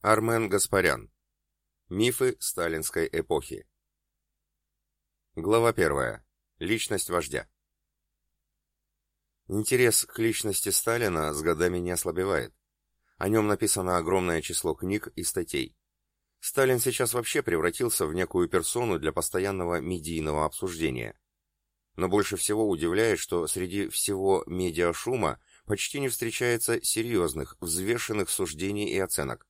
Армен Гаспарян. Мифы сталинской эпохи. Глава первая. Личность вождя. Интерес к личности Сталина с годами не ослабевает. О нем написано огромное число книг и статей. Сталин сейчас вообще превратился в некую персону для постоянного медийного обсуждения. Но больше всего удивляет, что среди всего медиашума почти не встречается серьезных, взвешенных суждений и оценок.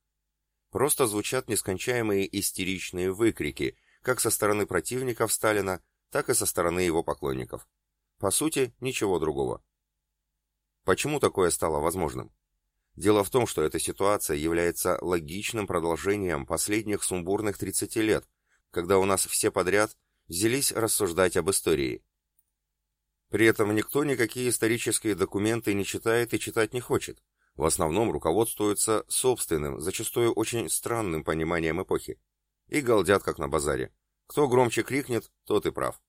Просто звучат нескончаемые истеричные выкрики, как со стороны противников Сталина, так и со стороны его поклонников. По сути, ничего другого. Почему такое стало возможным? Дело в том, что эта ситуация является логичным продолжением последних сумбурных 30 лет, когда у нас все подряд взялись рассуждать об истории. При этом никто никакие исторические документы не читает и читать не хочет в основном руководствуются собственным, зачастую очень странным пониманием эпохи. И галдят, как на базаре. Кто громче крикнет, тот и прав.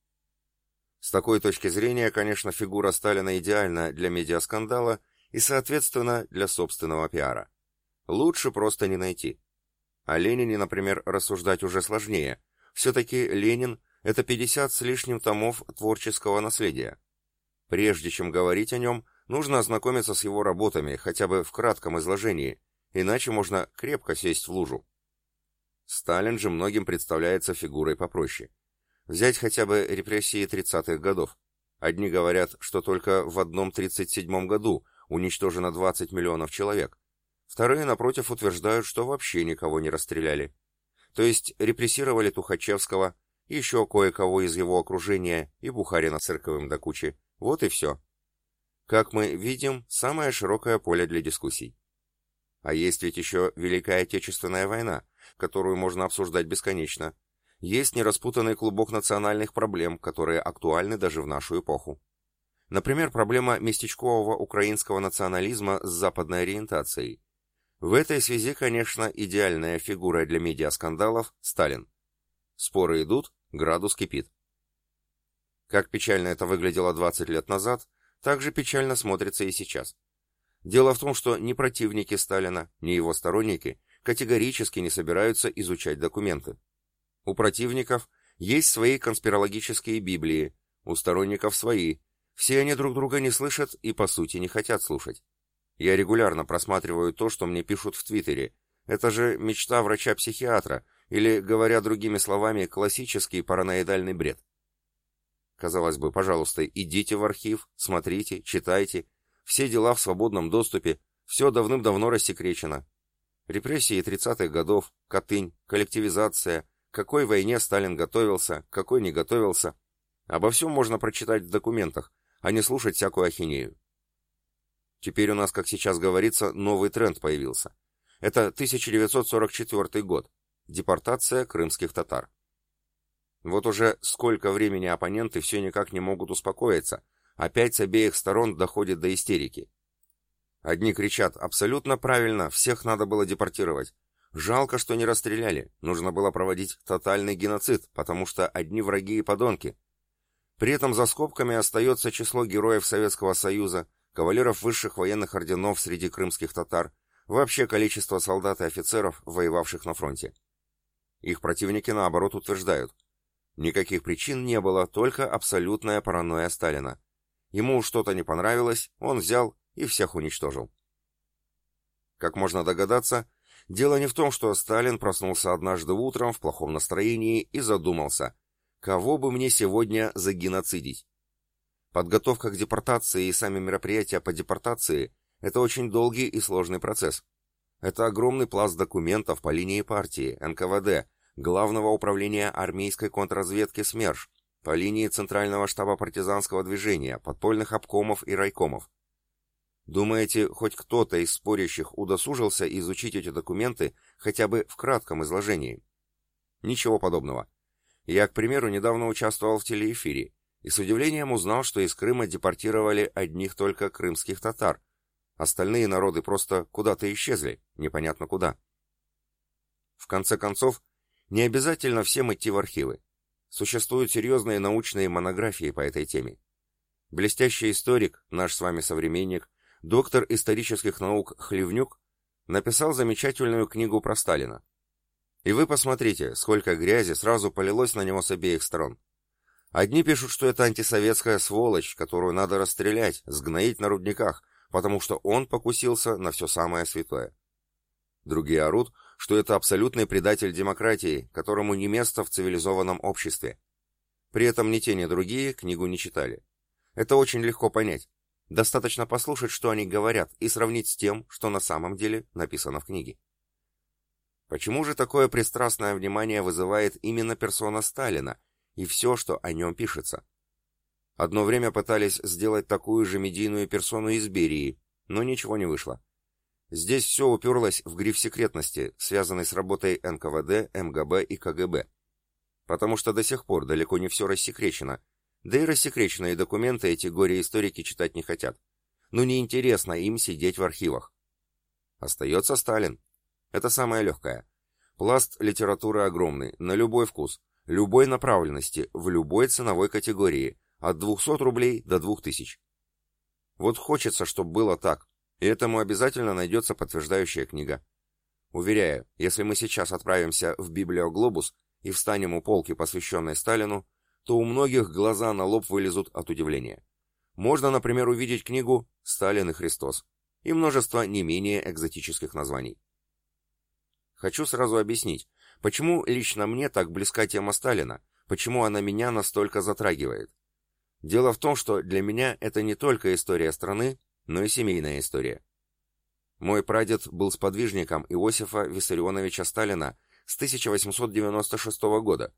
С такой точки зрения, конечно, фигура Сталина идеальна для медиаскандала и, соответственно, для собственного пиара. Лучше просто не найти. О Ленине, например, рассуждать уже сложнее. Все-таки Ленин – это 50 с лишним томов творческого наследия. Прежде чем говорить о нем, Нужно ознакомиться с его работами, хотя бы в кратком изложении, иначе можно крепко сесть в лужу. Сталин же многим представляется фигурой попроще. Взять хотя бы репрессии 30-х годов. Одни говорят, что только в одном 37-м году уничтожено 20 миллионов человек. Вторые, напротив, утверждают, что вообще никого не расстреляли. То есть репрессировали Тухачевского, еще кое-кого из его окружения и Бухарина цирковым до кучи. Вот и все. Как мы видим, самое широкое поле для дискуссий. А есть ведь еще Великая Отечественная война, которую можно обсуждать бесконечно. Есть нераспутанный клубок национальных проблем, которые актуальны даже в нашу эпоху. Например, проблема местечкового украинского национализма с западной ориентацией. В этой связи, конечно, идеальная фигура для медиаскандалов – Сталин. Споры идут, градус кипит. Как печально это выглядело 20 лет назад – также печально смотрится и сейчас. Дело в том, что ни противники Сталина, ни его сторонники категорически не собираются изучать документы. У противников есть свои конспирологические библии, у сторонников свои. Все они друг друга не слышат и по сути не хотят слушать. Я регулярно просматриваю то, что мне пишут в Твиттере. Это же мечта врача-психиатра, или, говоря другими словами, классический параноидальный бред. Казалось бы, пожалуйста, идите в архив, смотрите, читайте. Все дела в свободном доступе, все давным-давно рассекречено. Репрессии 30-х годов, Катынь, коллективизация, какой войне Сталин готовился, какой не готовился. Обо всем можно прочитать в документах, а не слушать всякую ахинею. Теперь у нас, как сейчас говорится, новый тренд появился. Это 1944 год. Депортация крымских татар. Вот уже сколько времени оппоненты все никак не могут успокоиться, опять с обеих сторон доходит до истерики. Одни кричат «абсолютно правильно, всех надо было депортировать». Жалко, что не расстреляли, нужно было проводить тотальный геноцид, потому что одни враги и подонки. При этом за скобками остается число героев Советского Союза, кавалеров высших военных орденов среди крымских татар, вообще количество солдат и офицеров, воевавших на фронте. Их противники, наоборот, утверждают – Никаких причин не было, только абсолютная паранойя Сталина. Ему что-то не понравилось, он взял и всех уничтожил. Как можно догадаться, дело не в том, что Сталин проснулся однажды утром в плохом настроении и задумался, кого бы мне сегодня загеноцидить. Подготовка к депортации и сами мероприятия по депортации – это очень долгий и сложный процесс. Это огромный пласт документов по линии партии, НКВД, Главного управления армейской контрразведки СМЕРШ, по линии Центрального штаба партизанского движения, подпольных обкомов и райкомов. Думаете, хоть кто-то из спорящих удосужился изучить эти документы хотя бы в кратком изложении? Ничего подобного. Я, к примеру, недавно участвовал в телеэфире и с удивлением узнал, что из Крыма депортировали одних только крымских татар. Остальные народы просто куда-то исчезли, непонятно куда. В конце концов, не обязательно всем идти в архивы. Существуют серьезные научные монографии по этой теме. Блестящий историк, наш с вами современник, доктор исторических наук Хлевнюк, написал замечательную книгу про Сталина. И вы посмотрите, сколько грязи сразу полилось на него с обеих сторон. Одни пишут, что это антисоветская сволочь, которую надо расстрелять, сгноить на рудниках, потому что он покусился на все самое святое. Другие орут, что это абсолютный предатель демократии, которому не место в цивилизованном обществе. При этом ни те, ни другие книгу не читали. Это очень легко понять. Достаточно послушать, что они говорят, и сравнить с тем, что на самом деле написано в книге. Почему же такое пристрастное внимание вызывает именно персона Сталина, и все, что о нем пишется. Одно время пытались сделать такую же медийную персону из Берии, но ничего не вышло. Здесь все уперлось в гриф секретности, связанный с работой НКВД, МГБ и КГБ. Потому что до сих пор далеко не все рассекречено, да и рассекреченные документы эти горе-историки читать не хотят. Ну неинтересно им сидеть в архивах. Остается Сталин. Это самое легкое. Пласт литературы огромный, на любой вкус любой направленности, в любой ценовой категории, от 200 рублей до 2000. Вот хочется, чтобы было так, и этому обязательно найдется подтверждающая книга. Уверяю, если мы сейчас отправимся в Библиоглобус и встанем у полки, посвященной Сталину, то у многих глаза на лоб вылезут от удивления. Можно, например, увидеть книгу «Сталин и Христос» и множество не менее экзотических названий. Хочу сразу объяснить, Почему лично мне так близка тема Сталина? Почему она меня настолько затрагивает? Дело в том, что для меня это не только история страны, но и семейная история. Мой прадед был сподвижником Иосифа Виссарионовича Сталина с 1896 года,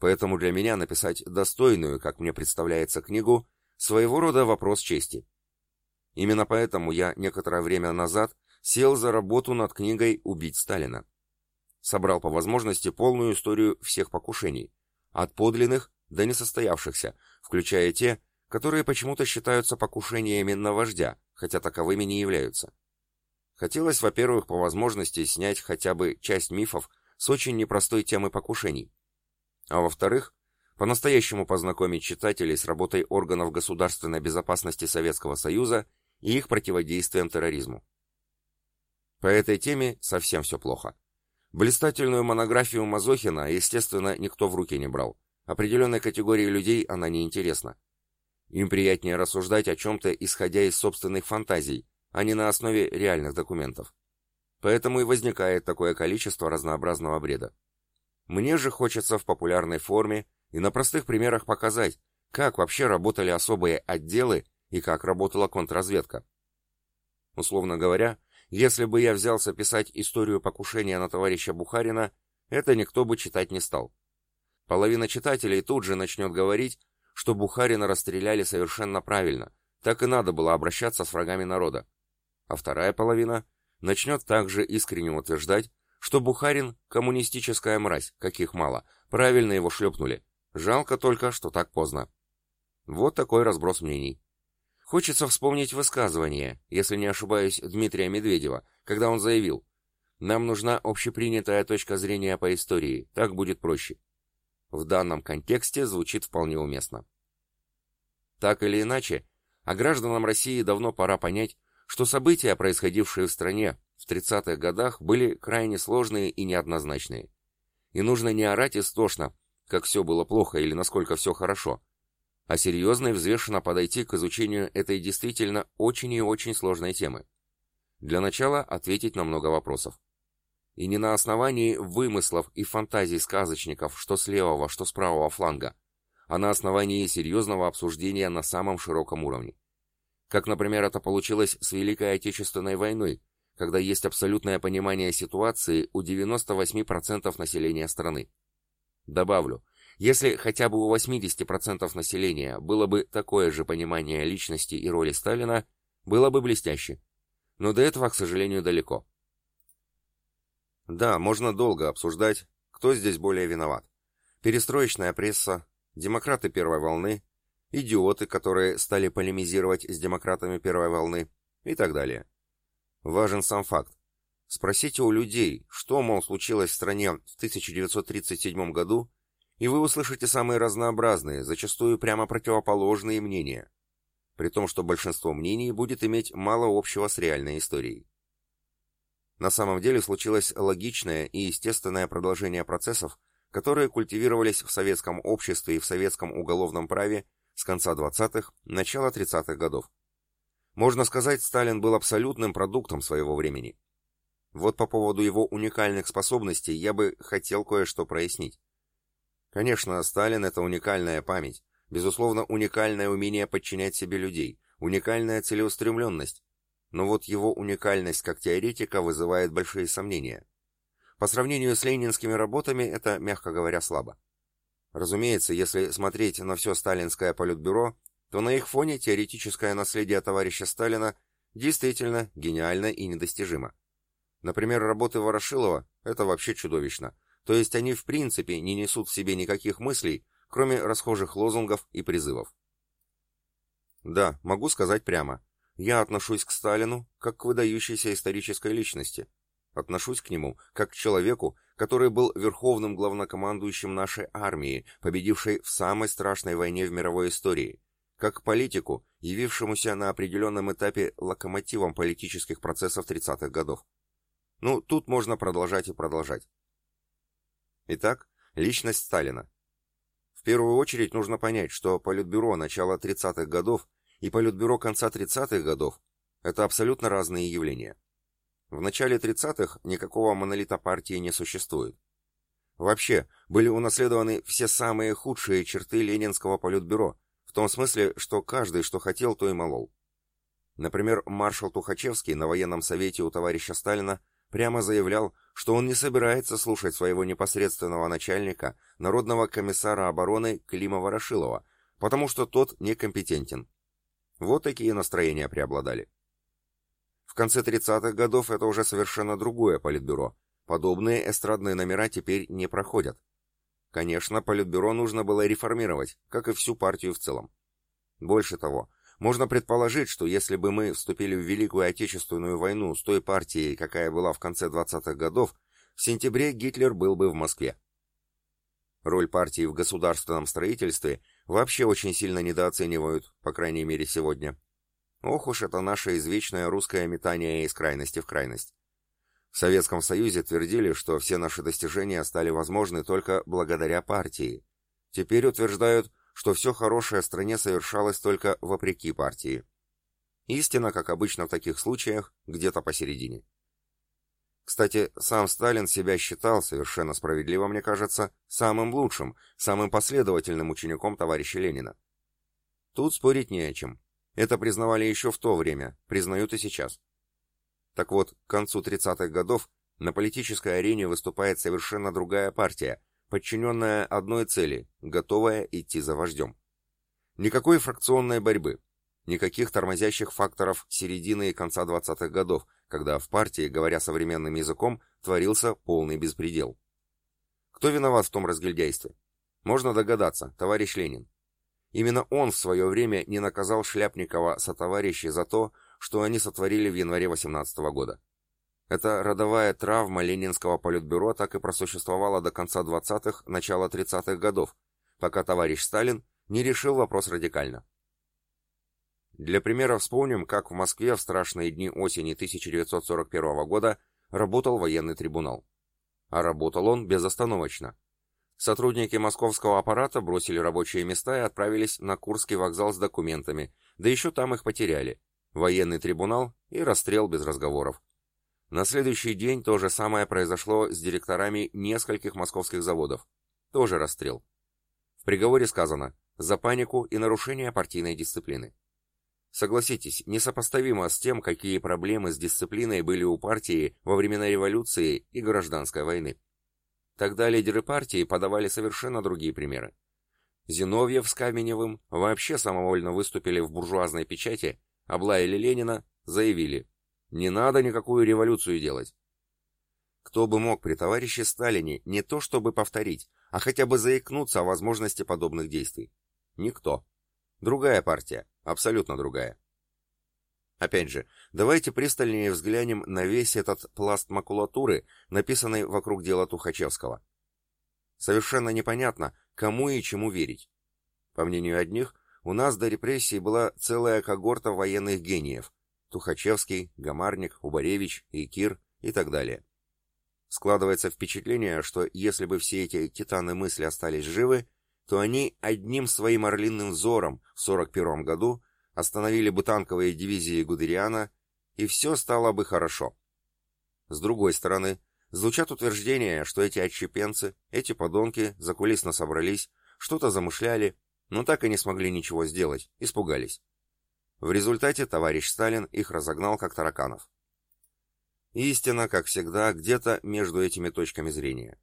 поэтому для меня написать достойную, как мне представляется, книгу своего рода вопрос чести. Именно поэтому я некоторое время назад сел за работу над книгой «Убить Сталина» собрал по возможности полную историю всех покушений, от подлинных до несостоявшихся, включая те, которые почему-то считаются покушениями на вождя, хотя таковыми не являются. Хотелось, во-первых, по возможности снять хотя бы часть мифов с очень непростой темы покушений, а во-вторых, по-настоящему познакомить читателей с работой органов государственной безопасности Советского Союза и их противодействием терроризму. По этой теме совсем все плохо. Блистательную монографию Мазохина, естественно, никто в руки не брал. Определенной категории людей она не интересна. Им приятнее рассуждать о чем-то, исходя из собственных фантазий, а не на основе реальных документов. Поэтому и возникает такое количество разнообразного бреда. Мне же хочется в популярной форме и на простых примерах показать, как вообще работали особые отделы и как работала контрразведка. Условно говоря, если бы я взялся писать историю покушения на товарища Бухарина, это никто бы читать не стал. Половина читателей тут же начнет говорить, что Бухарина расстреляли совершенно правильно, так и надо было обращаться с врагами народа. А вторая половина начнет также искренне утверждать, что Бухарин – коммунистическая мразь, каких мало, правильно его шлепнули. Жалко только, что так поздно. Вот такой разброс мнений. Хочется вспомнить высказывание, если не ошибаюсь, Дмитрия Медведева, когда он заявил «Нам нужна общепринятая точка зрения по истории, так будет проще». В данном контексте звучит вполне уместно. Так или иначе, а гражданам России давно пора понять, что события, происходившие в стране в 30-х годах, были крайне сложные и неоднозначные. И нужно не орать истошно, как все было плохо или насколько все хорошо, а серьезно и взвешенно подойти к изучению этой действительно очень и очень сложной темы. Для начала ответить на много вопросов. И не на основании вымыслов и фантазий сказочников, что с левого, что с правого фланга, а на основании серьезного обсуждения на самом широком уровне. Как, например, это получилось с Великой Отечественной войной, когда есть абсолютное понимание ситуации у 98% населения страны. Добавлю, если хотя бы у 80% населения было бы такое же понимание личности и роли Сталина, было бы блестяще. Но до этого, к сожалению, далеко. Да, можно долго обсуждать, кто здесь более виноват. Перестроечная пресса, демократы первой волны, идиоты, которые стали полемизировать с демократами первой волны и так далее. Важен сам факт. Спросите у людей, что, мол, случилось в стране в 1937 году, и вы услышите самые разнообразные, зачастую прямо противоположные мнения, при том, что большинство мнений будет иметь мало общего с реальной историей. На самом деле случилось логичное и естественное продолжение процессов, которые культивировались в советском обществе и в советском уголовном праве с конца 20-х, начала 30-х годов. Можно сказать, Сталин был абсолютным продуктом своего времени. Вот по поводу его уникальных способностей я бы хотел кое-что прояснить. Конечно, Сталин — это уникальная память, безусловно, уникальное умение подчинять себе людей, уникальная целеустремленность. Но вот его уникальность как теоретика вызывает большие сомнения. По сравнению с ленинскими работами это, мягко говоря, слабо. Разумеется, если смотреть на все сталинское политбюро, то на их фоне теоретическое наследие товарища Сталина действительно гениально и недостижимо. Например, работы Ворошилова – это вообще чудовищно. То есть они в принципе не несут в себе никаких мыслей, кроме расхожих лозунгов и призывов. Да, могу сказать прямо. Я отношусь к Сталину как к выдающейся исторической личности. Отношусь к нему как к человеку, который был верховным главнокомандующим нашей армии, победившей в самой страшной войне в мировой истории, как к политику, явившемуся на определенном этапе локомотивом политических процессов 30-х годов. Ну, тут можно продолжать и продолжать. Итак, личность Сталина. В первую очередь нужно понять, что Политбюро начала 30-х годов и Политбюро конца 30-х годов – это абсолютно разные явления. В начале 30-х никакого монолита партии не существует. Вообще, были унаследованы все самые худшие черты ленинского политбюро, в том смысле, что каждый, что хотел, то и молол. Например, маршал Тухачевский на военном совете у товарища Сталина прямо заявлял, что он не собирается слушать своего непосредственного начальника, народного комиссара обороны Клима Ворошилова, потому что тот некомпетентен. Вот такие настроения преобладали. В конце 30-х годов это уже совершенно другое политбюро. Подобные эстрадные номера теперь не проходят. Конечно, политбюро нужно было реформировать, как и всю партию в целом. Больше того, можно предположить, что если бы мы вступили в Великую Отечественную войну с той партией, какая была в конце 20-х годов, в сентябре Гитлер был бы в Москве. Роль партии в государственном строительстве вообще очень сильно недооценивают, по крайней мере сегодня. Ох уж это наше извечное русское метание из крайности в крайность. В Советском Союзе твердили, что все наши достижения стали возможны только благодаря партии. Теперь утверждают, что все хорошее в стране совершалось только вопреки партии. Истина, как обычно в таких случаях, где-то посередине. Кстати, сам Сталин себя считал, совершенно справедливо, мне кажется, самым лучшим, самым последовательным учеником товарища Ленина. Тут спорить не о чем. Это признавали еще в то время, признают и сейчас. Так вот, к концу 30-х годов на политической арене выступает совершенно другая партия, подчиненная одной цели, готовая идти за вождем. Никакой фракционной борьбы, никаких тормозящих факторов середины и конца 20-х годов, когда в партии, говоря современным языком, творился полный беспредел. Кто виноват в том разгильдяйстве? Можно догадаться, товарищ Ленин. Именно он в свое время не наказал Шляпникова сотоварищей за то, что они сотворили в январе 18 года. Эта родовая травма Ленинского политбюро так и просуществовала до конца 20-х, начала 30-х годов, пока товарищ Сталин не решил вопрос радикально. Для примера вспомним, как в Москве в страшные дни осени 1941 года работал военный трибунал. А работал он безостановочно. Сотрудники московского аппарата бросили рабочие места и отправились на Курский вокзал с документами, да еще там их потеряли. Военный трибунал и расстрел без разговоров. На следующий день то же самое произошло с директорами нескольких московских заводов. Тоже расстрел. В приговоре сказано «за панику и нарушение партийной дисциплины». Согласитесь, несопоставимо с тем, какие проблемы с дисциплиной были у партии во времена революции и гражданской войны. Тогда лидеры партии подавали совершенно другие примеры. Зиновьев с Каменевым вообще самовольно выступили в буржуазной печати, облаяли Ленина, заявили не надо никакую революцию делать. Кто бы мог при товарище Сталине не то чтобы повторить, а хотя бы заикнуться о возможности подобных действий? Никто. Другая партия, абсолютно другая. Опять же, давайте пристальнее взглянем на весь этот пласт макулатуры, написанный вокруг дела Тухачевского. Совершенно непонятно, кому и чему верить. По мнению одних, у нас до репрессий была целая когорта военных гениев, Тухачевский, Гамарник, Убаревич, Икир и так далее. Складывается впечатление, что если бы все эти титаны мысли остались живы, то они одним своим орлиным взором в 41 году остановили бы танковые дивизии Гудериана, и все стало бы хорошо. С другой стороны, звучат утверждения, что эти отщепенцы, эти подонки закулисно собрались, что-то замышляли, но так и не смогли ничего сделать, испугались. В результате товарищ Сталин их разогнал как тараканов. Истина, как всегда, где-то между этими точками зрения.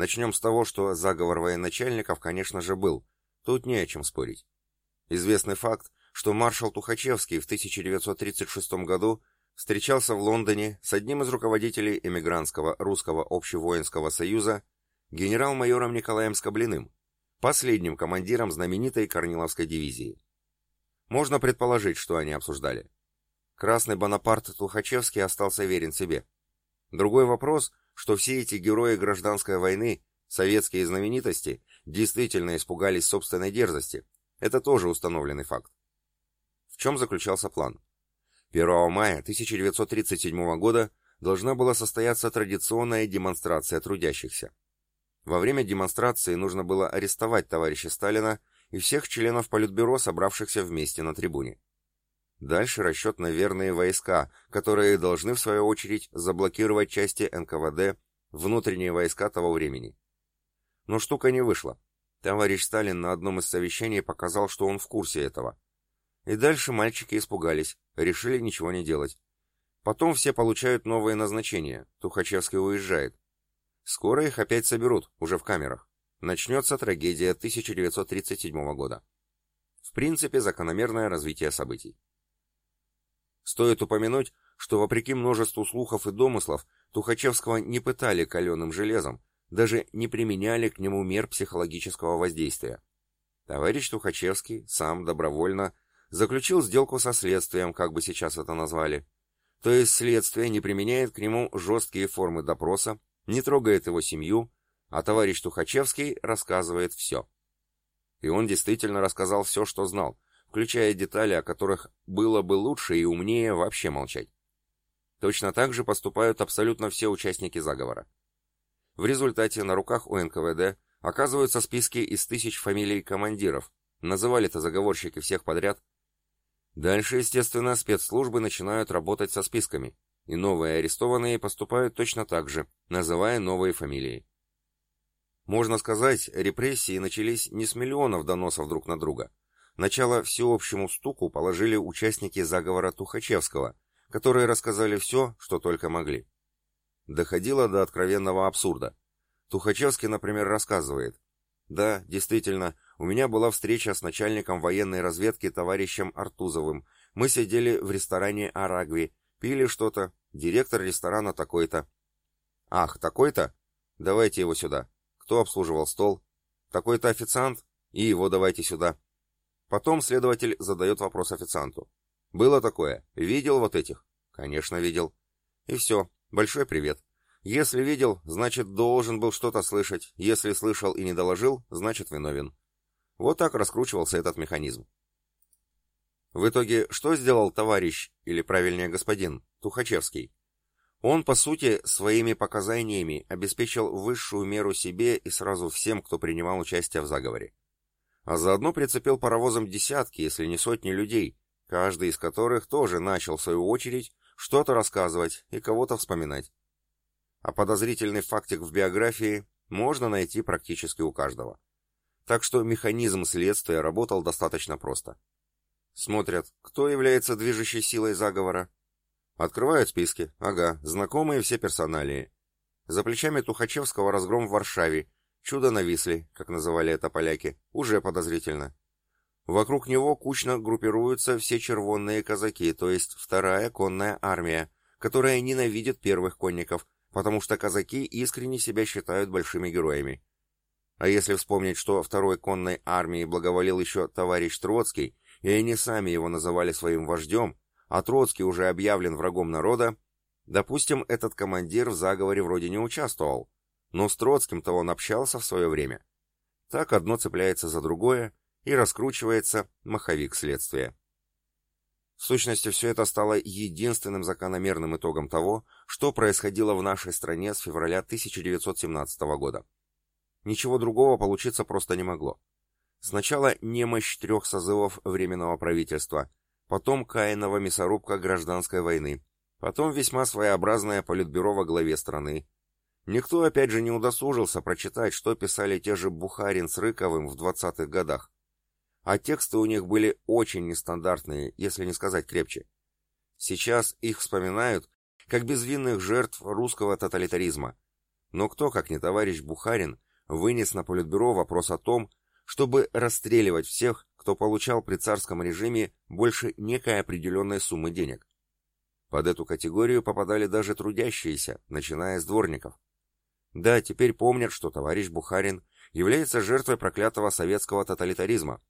Начнем с того, что заговор военачальников, конечно же, был. Тут не о чем спорить. Известный факт, что маршал Тухачевский в 1936 году встречался в Лондоне с одним из руководителей эмигрантского русского общевоинского союза генерал-майором Николаем Скоблиным, последним командиром знаменитой Корниловской дивизии. Можно предположить, что они обсуждали. Красный Бонапарт Тухачевский остался верен себе. Другой вопрос, что все эти герои гражданской войны, советские знаменитости, действительно испугались собственной дерзости. Это тоже установленный факт. В чем заключался план? 1 мая 1937 года должна была состояться традиционная демонстрация трудящихся. Во время демонстрации нужно было арестовать товарища Сталина и всех членов Политбюро, собравшихся вместе на трибуне. Дальше расчет на верные войска, которые должны, в свою очередь, заблокировать части НКВД, внутренние войска того времени. Но штука не вышла. Товарищ Сталин на одном из совещаний показал, что он в курсе этого. И дальше мальчики испугались, решили ничего не делать. Потом все получают новые назначения, Тухачевский уезжает. Скоро их опять соберут, уже в камерах. Начнется трагедия 1937 года. В принципе, закономерное развитие событий. Стоит упомянуть, что вопреки множеству слухов и домыслов, Тухачевского не пытали каленым железом, даже не применяли к нему мер психологического воздействия. Товарищ Тухачевский сам добровольно заключил сделку со следствием, как бы сейчас это назвали. То есть следствие не применяет к нему жесткие формы допроса, не трогает его семью, а товарищ Тухачевский рассказывает все. И он действительно рассказал все, что знал, включая детали, о которых было бы лучше и умнее вообще молчать. Точно так же поступают абсолютно все участники заговора. В результате на руках у НКВД оказываются списки из тысяч фамилий командиров, называли-то заговорщики всех подряд. Дальше, естественно, спецслужбы начинают работать со списками, и новые арестованные поступают точно так же, называя новые фамилии. Можно сказать, репрессии начались не с миллионов доносов друг на друга, Начало всеобщему стуку положили участники заговора Тухачевского, которые рассказали все, что только могли. Доходило до откровенного абсурда. Тухачевский, например, рассказывает. «Да, действительно, у меня была встреча с начальником военной разведки товарищем Артузовым. Мы сидели в ресторане «Арагви», пили что-то, директор ресторана такой-то. «Ах, такой-то? Давайте его сюда. Кто обслуживал стол? Такой-то официант? И его давайте сюда». Потом следователь задает вопрос официанту. «Было такое? Видел вот этих?» «Конечно, видел». «И все. Большой привет. Если видел, значит, должен был что-то слышать. Если слышал и не доложил, значит, виновен». Вот так раскручивался этот механизм. В итоге, что сделал товарищ, или правильнее господин, Тухачевский? Он, по сути, своими показаниями обеспечил высшую меру себе и сразу всем, кто принимал участие в заговоре а заодно прицепил паровозом десятки, если не сотни людей, каждый из которых тоже начал, в свою очередь, что-то рассказывать и кого-то вспоминать. А подозрительный фактик в биографии можно найти практически у каждого. Так что механизм следствия работал достаточно просто. Смотрят, кто является движущей силой заговора. Открывают списки. Ага, знакомые все персоналии. За плечами Тухачевского разгром в Варшаве Чудо нависли, как называли это поляки, уже подозрительно. Вокруг него кучно группируются все червонные казаки, то есть вторая конная армия, которая ненавидит первых конников, потому что казаки искренне себя считают большими героями. А если вспомнить, что второй конной армии благоволил еще товарищ Троцкий, и они сами его называли своим вождем, а Троцкий уже объявлен врагом народа, допустим, этот командир в заговоре вроде не участвовал, но с Троцким-то он общался в свое время. Так одно цепляется за другое, и раскручивается маховик следствия. В сущности, все это стало единственным закономерным итогом того, что происходило в нашей стране с февраля 1917 года. Ничего другого получиться просто не могло. Сначала немощь трех созывов Временного правительства, потом Каинова мясорубка гражданской войны, потом весьма своеобразное политбюро во главе страны. Никто опять же не удосужился прочитать, что писали те же Бухарин с Рыковым в 20-х годах. А тексты у них были очень нестандартные, если не сказать крепче. Сейчас их вспоминают как безвинных жертв русского тоталитаризма. Но кто, как не товарищ Бухарин, вынес на Политбюро вопрос о том, чтобы расстреливать всех, кто получал при царском режиме больше некой определенной суммы денег. Под эту категорию попадали даже трудящиеся, начиная с дворников. Да, теперь помнят, что товарищ Бухарин является жертвой проклятого советского тоталитаризма.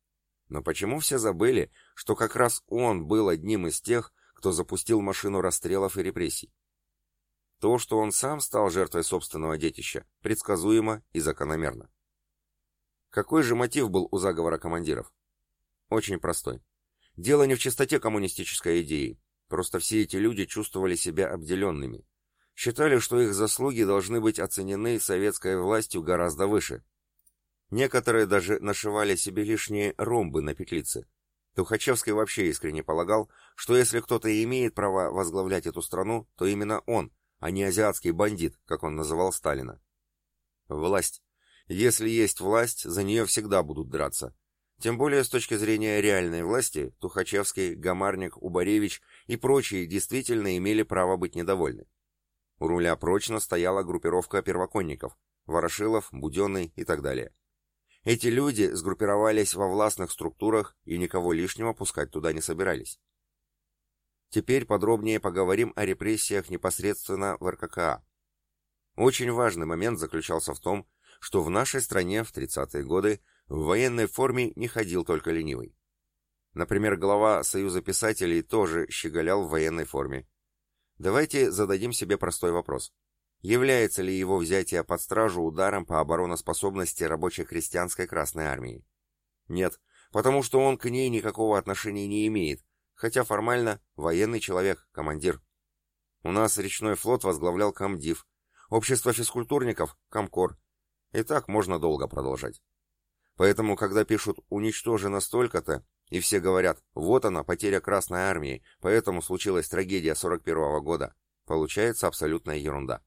Но почему все забыли, что как раз он был одним из тех, кто запустил машину расстрелов и репрессий. То, что он сам стал жертвой собственного детища, предсказуемо и закономерно. Какой же мотив был у заговора командиров? Очень простой. Дело не в чистоте коммунистической идеи, просто все эти люди чувствовали себя обделенными. Считали, что их заслуги должны быть оценены советской властью гораздо выше. Некоторые даже нашивали себе лишние ромбы на петлице, Тухачевский вообще искренне полагал, что если кто-то и имеет право возглавлять эту страну, то именно он, а не азиатский бандит, как он называл Сталина. Власть. Если есть власть, за нее всегда будут драться. Тем более с точки зрения реальной власти, Тухачевский, Гамарник, Убаревич и прочие действительно имели право быть недовольны. У руля прочно стояла группировка первоконников – Ворошилов, Буденный и так далее. Эти люди сгруппировались во властных структурах и никого лишнего пускать туда не собирались. Теперь подробнее поговорим о репрессиях непосредственно в РККА. Очень важный момент заключался в том, что в нашей стране в 30-е годы в военной форме не ходил только ленивый. Например, глава Союза писателей тоже щеголял в военной форме. Давайте зададим себе простой вопрос. Является ли его взятие под стражу ударом по обороноспособности рабочей крестьянской Красной Армии? Нет, потому что он к ней никакого отношения не имеет, хотя формально военный человек, командир. У нас речной флот возглавлял комдив, общество физкультурников – комкор. И так можно долго продолжать. Поэтому, когда пишут «уничтожено столько-то», и все говорят «вот она, потеря Красной Армии, поэтому случилась трагедия 41 -го года», получается абсолютная ерунда.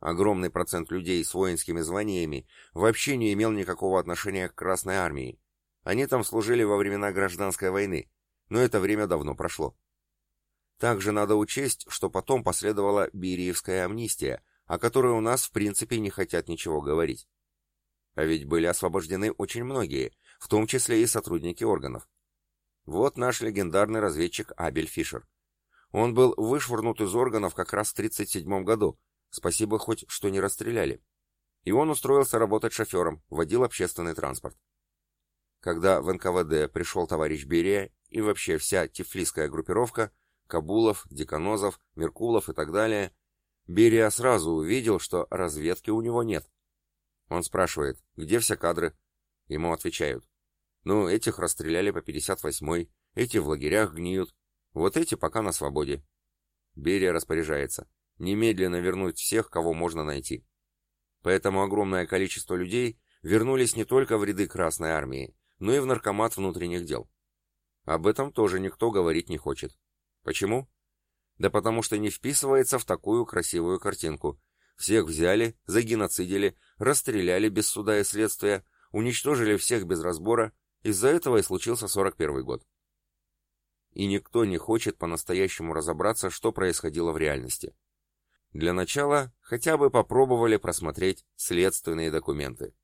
Огромный процент людей с воинскими званиями вообще не имел никакого отношения к Красной Армии. Они там служили во времена Гражданской войны, но это время давно прошло. Также надо учесть, что потом последовала Бериевская амнистия, о которой у нас в принципе не хотят ничего говорить. А ведь были освобождены очень многие, в том числе и сотрудники органов. Вот наш легендарный разведчик Абель Фишер. Он был вышвырнут из органов как раз в 1937 году, Спасибо хоть, что не расстреляли. И он устроился работать шофером, водил общественный транспорт. Когда в НКВД пришел товарищ Берия и вообще вся тифлисская группировка, Кабулов, Деканозов, Меркулов и так далее, Берия сразу увидел, что разведки у него нет. Он спрашивает, где все кадры? Ему отвечают. Ну, этих расстреляли по 58-й, эти в лагерях гниют, вот эти пока на свободе. Берия распоряжается немедленно вернуть всех, кого можно найти. Поэтому огромное количество людей вернулись не только в ряды Красной Армии, но и в Наркомат внутренних дел. Об этом тоже никто говорить не хочет. Почему? Да потому что не вписывается в такую красивую картинку. Всех взяли, загеноцидили, расстреляли без суда и следствия, уничтожили всех без разбора, из-за этого и случился 41 год. И никто не хочет по-настоящему разобраться, что происходило в реальности. Для начала хотя бы попробовали просмотреть следственные документы.